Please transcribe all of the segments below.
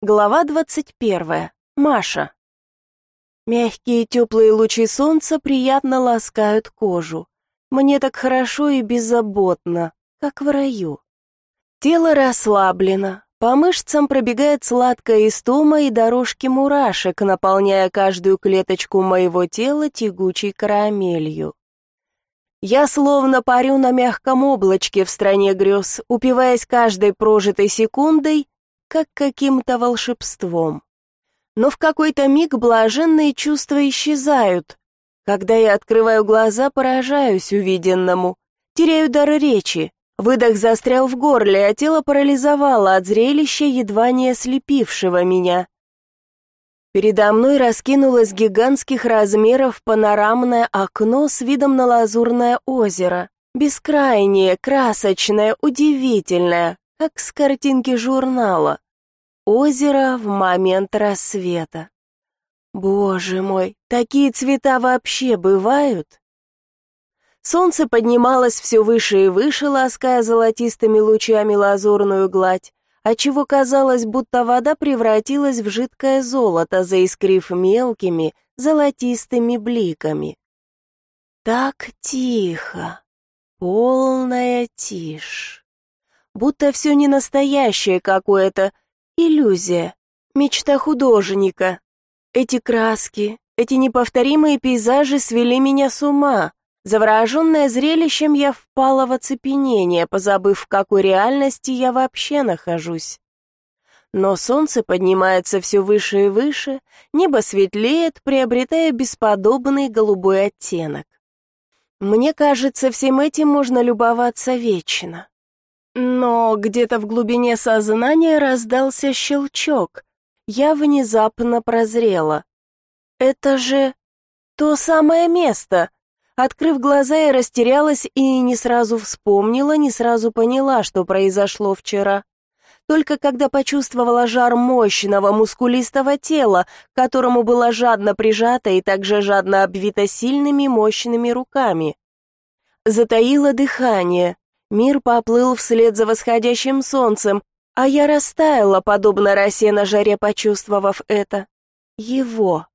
Глава двадцать первая. Маша. Мягкие теплые лучи солнца приятно ласкают кожу. Мне так хорошо и беззаботно, как в раю. Тело расслаблено, по мышцам пробегает сладкая истома и дорожки мурашек, наполняя каждую клеточку моего тела тягучей карамелью. Я словно парю на мягком облачке в стране грез, упиваясь каждой прожитой секундой как каким-то волшебством. Но в какой-то миг блаженные чувства исчезают. Когда я открываю глаза, поражаюсь увиденному, теряю дар речи. Выдох застрял в горле, а тело парализовало от зрелища, едва не ослепившего меня. Передо мной раскинулось гигантских размеров панорамное окно с видом на лазурное озеро. Бескрайнее, красочное, удивительное, как с картинки журнала. Озеро в момент рассвета. Боже мой, такие цвета вообще бывают? Солнце поднималось все выше и выше, лаская золотистыми лучами лазурную гладь, отчего казалось, будто вода превратилась в жидкое золото, заискрив мелкими золотистыми бликами. Так тихо, полная тишь будто все не настоящее какое-то, иллюзия, мечта художника. Эти краски, эти неповторимые пейзажи свели меня с ума. Завороженная зрелищем, я впала в оцепенение, позабыв, в какой реальности я вообще нахожусь. Но солнце поднимается все выше и выше, небо светлеет, приобретая бесподобный голубой оттенок. Мне кажется, всем этим можно любоваться вечно. Но где-то в глубине сознания раздался щелчок. Я внезапно прозрела. Это же то самое место. Открыв глаза, я растерялась и не сразу вспомнила, не сразу поняла, что произошло вчера. Только когда почувствовала жар мощного, мускулистого тела, к которому была жадно прижата и также жадно обвита сильными, мощными руками. Затаила дыхание, Мир поплыл вслед за восходящим солнцем, а я растаяла, подобно росе на жаре, почувствовав это. Его.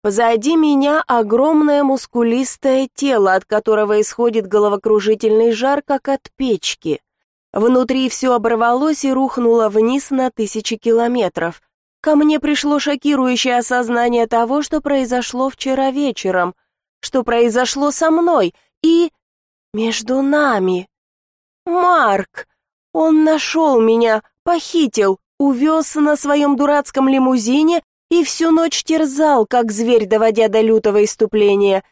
Позади меня огромное мускулистое тело, от которого исходит головокружительный жар, как от печки. Внутри все оборвалось и рухнуло вниз на тысячи километров. Ко мне пришло шокирующее осознание того, что произошло вчера вечером, что произошло со мной и между нами. Марк! Он нашел меня, похитил, увез на своем дурацком лимузине и всю ночь терзал, как зверь, доводя до лютого иступления.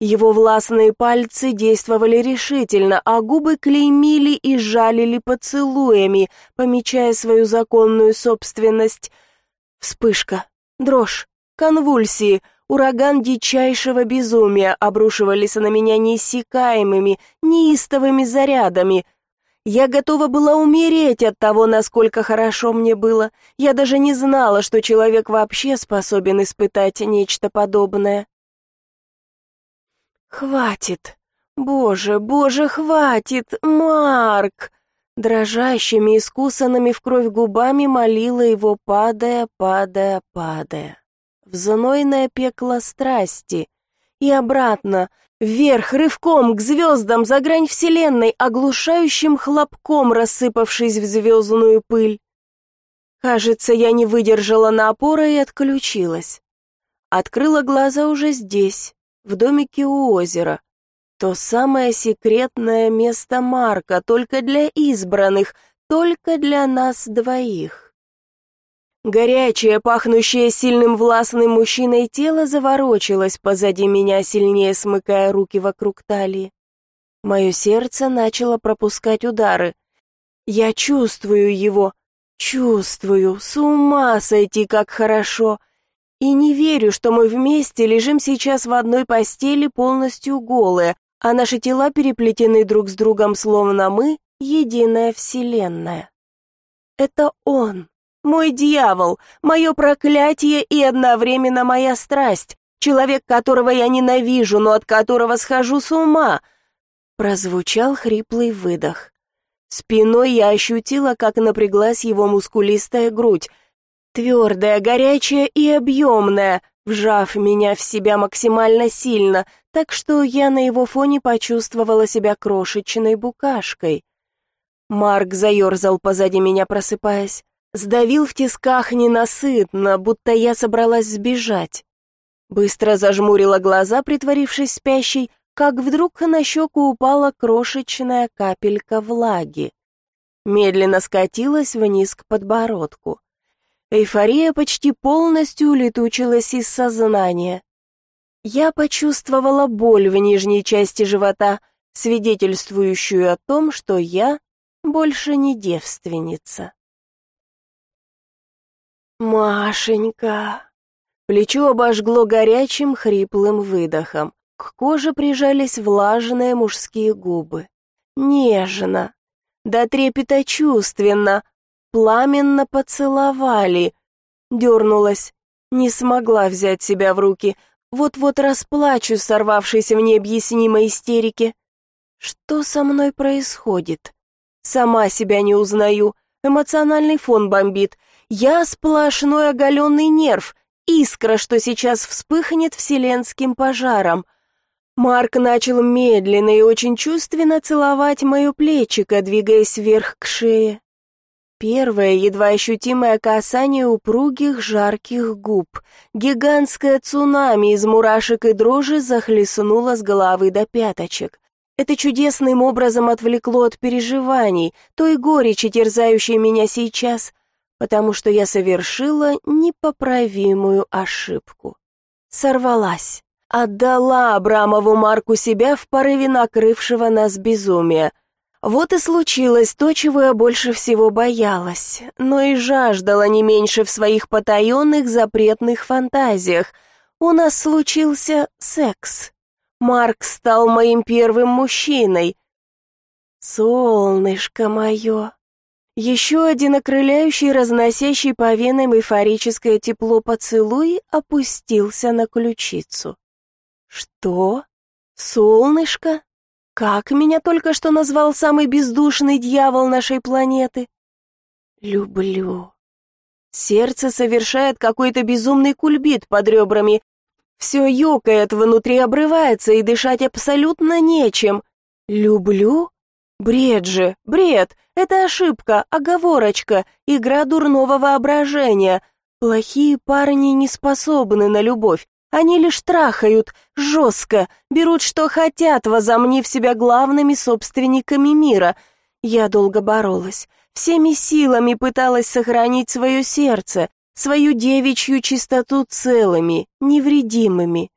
Его властные пальцы действовали решительно, а губы клеймили и жалили поцелуями, помечая свою законную собственность. Вспышка, дрожь, конвульсии, ураган дичайшего безумия обрушивались на меня неиссякаемыми, неистовыми зарядами — я готова была умереть от того, насколько хорошо мне было. Я даже не знала, что человек вообще способен испытать нечто подобное. «Хватит! Боже, боже, хватит! Марк!» Дрожащими, искусанными в кровь губами молила его, падая, падая, падая. В знойное пекло страсти. И обратно, Вверх, рывком, к звездам, за грань вселенной, оглушающим хлопком рассыпавшись в звездную пыль. Кажется, я не выдержала напора и отключилась. Открыла глаза уже здесь, в домике у озера. То самое секретное место Марка, только для избранных, только для нас двоих. Горячее, пахнущее сильным властным мужчиной тело заворочилось позади меня, сильнее смыкая руки вокруг талии. Мое сердце начало пропускать удары. Я чувствую его, чувствую, с ума сойти, как хорошо. И не верю, что мы вместе лежим сейчас в одной постели полностью голые, а наши тела переплетены друг с другом, словно мы — единая вселенная. Это он, мой дьявол, мое проклятие и одновременно моя страсть, человек, которого я ненавижу, но от которого схожу с ума. Прозвучал хриплый выдох. Спиной я ощутила, как напряглась его мускулистая грудь. Твердая, горячая и объемная, вжав меня в себя максимально сильно, так что я на его фоне почувствовала себя крошечной букашкой. Марк заерзал позади меня, просыпаясь, сдавил в тисках ненасытно, будто я собралась сбежать. Быстро зажмурила глаза, притворившись спящей, как вдруг на щеку упала крошечная капелька влаги. Медленно скатилась вниз к подбородку. Эйфория почти полностью улетучилась из сознания. Я почувствовала боль в нижней части живота, свидетельствующую о том, что я больше не девственница. «Машенька!» Плечо обожгло горячим хриплым выдохом. К коже прижались влажные мужские губы. Нежно, до трепета чувственно, пламенно поцеловали. Дернулась, не смогла взять себя в руки, вот-вот расплачу, сорвавшись в необъяснимой истерике. Что со мной происходит? Сама себя не узнаю, эмоциональный фон бомбит. Я сплошной оголенный нерв, искра, что сейчас вспыхнет вселенским пожаром. Марк начал медленно и очень чувственно целовать мое плечико, двигаясь вверх к шее. Первое, едва ощутимое касание упругих, жарких губ. Гигантское цунами из мурашек и дрожи захлестнуло с головы до пяточек. Это чудесным образом отвлекло от переживаний, той горечи, терзающей меня сейчас, потому что я совершила непоправимую ошибку. Сорвалась. Отдала Абрамову Марку себя в порыве накрывшего нас безумия. Вот и случилось то, чего я больше всего боялась, но и жаждала не меньше в своих потаенных запретных фантазиях. У нас случился секс. Марк стал моим первым мужчиной. Солнышко мое. Еще один окрыляющий, разносящий по венам эйфорическое тепло поцелуй опустился на ключицу. Что? Солнышко? Как меня только что назвал самый бездушный дьявол нашей планеты? Люблю. Сердце совершает какой-то безумный кульбит под ребрами. Все ёкает, внутри обрывается, и дышать абсолютно нечем. Люблю? Бред же, бред. Это ошибка, оговорочка, игра дурного воображения. Плохие парни не способны на любовь. Они лишь трахают, жестко, берут что хотят, возомнив себя главными собственниками мира. Я долго боролась, всеми силами пыталась сохранить свое сердце, свою девичью чистоту целыми, невредимыми.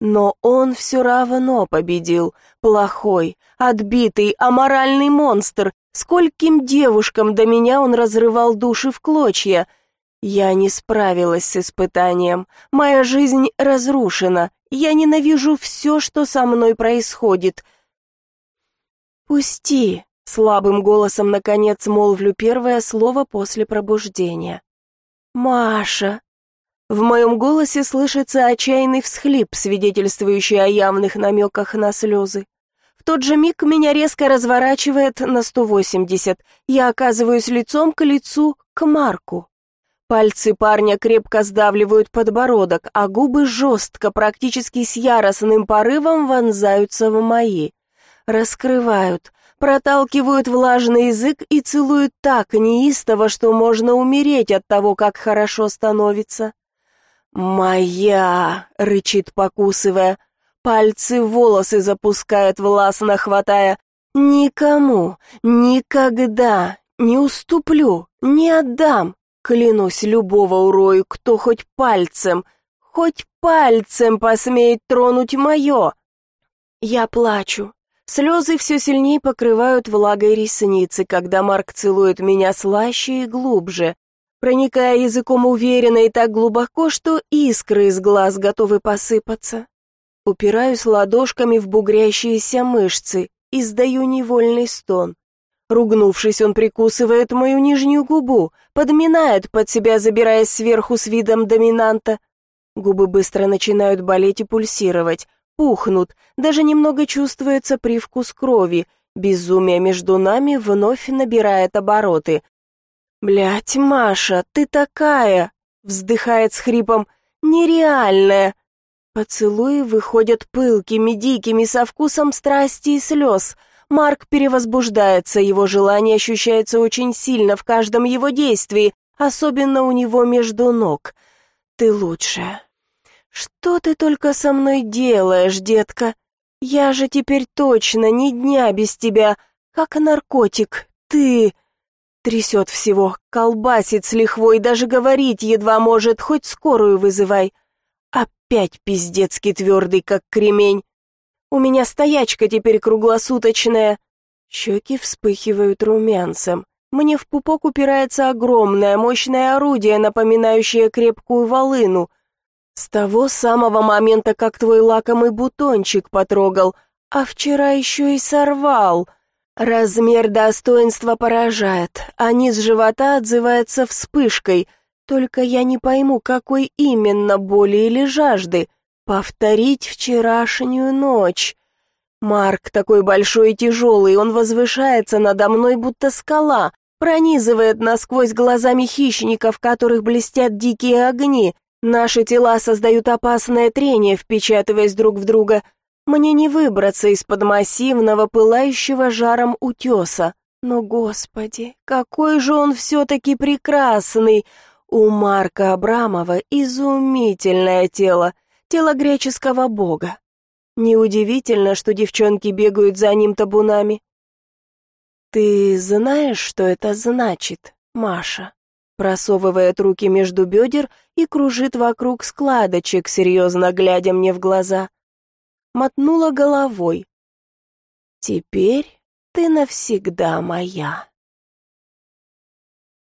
Но он все равно победил, плохой, отбитый, аморальный монстр. Скольким девушкам до меня он разрывал души в клочья — я не справилась с испытанием. Моя жизнь разрушена. Я ненавижу все, что со мной происходит. Пусти, слабым голосом наконец молвлю первое слово после пробуждения. Маша. В моем голосе слышится отчаянный всхлип, свидетельствующий о явных намеках на слезы. В тот же миг меня резко разворачивает на 180. Я оказываюсь лицом к лицу к Марку. Пальцы парня крепко сдавливают подбородок, а губы жестко, практически с яростным порывом вонзаются в мои. Раскрывают, проталкивают влажный язык и целуют так неистово, что можно умереть от того, как хорошо становится. «Моя!» — рычит, покусывая. Пальцы волосы запускает, властно хватая. «Никому, никогда не уступлю, не отдам, Клянусь, любого урою, кто хоть пальцем, хоть пальцем посмеет тронуть мое. Я плачу. Слезы все сильнее покрывают влагой ресницы, когда Марк целует меня слаще и глубже, проникая языком уверенно и так глубоко, что искры из глаз готовы посыпаться. Упираюсь ладошками в бугрящиеся мышцы, издаю невольный стон. Ругнувшись, он прикусывает мою нижнюю губу, подминает под себя, забираясь сверху с видом доминанта. Губы быстро начинают болеть и пульсировать, пухнут, даже немного чувствуется привкус крови. Безумие между нами вновь набирает обороты. Блять, Маша, ты такая, вздыхает с хрипом, нереальная. Поцелуи выходят пылкими, дикими, со вкусом страсти и слез. Марк перевозбуждается, его желание ощущается очень сильно в каждом его действии, особенно у него между ног. Ты лучшая. Что ты только со мной делаешь, детка? Я же теперь точно ни дня без тебя, как наркотик. Ты трясет всего, колбасит с лихвой, даже говорить едва может, хоть скорую вызывай. Опять пиздецки твердый, как кремень. У меня стоячка теперь круглосуточная. Щеки вспыхивают румянцем. Мне в пупок упирается огромное, мощное орудие, напоминающее крепкую волыну. С того самого момента, как твой лакомый бутончик потрогал, а вчера еще и сорвал. Размер достоинства поражает, а низ живота отзывается вспышкой. Только я не пойму, какой именно боли или жажды повторить вчерашнюю ночь. Марк такой большой и тяжелый, он возвышается надо мной, будто скала, пронизывает насквозь глазами хищников, в которых блестят дикие огни. Наши тела создают опасное трение, впечатываясь друг в друга. Мне не выбраться из-под массивного, пылающего жаром утеса. Но, господи, какой же он все-таки прекрасный! У Марка Абрамова изумительное тело — тело греческого бога. Неудивительно, что девчонки бегают за ним табунами. «Ты знаешь, что это значит, Маша?» Просовывает руки между бедер и кружит вокруг складочек, серьезно глядя мне в глаза. Мотнула головой. «Теперь ты навсегда моя».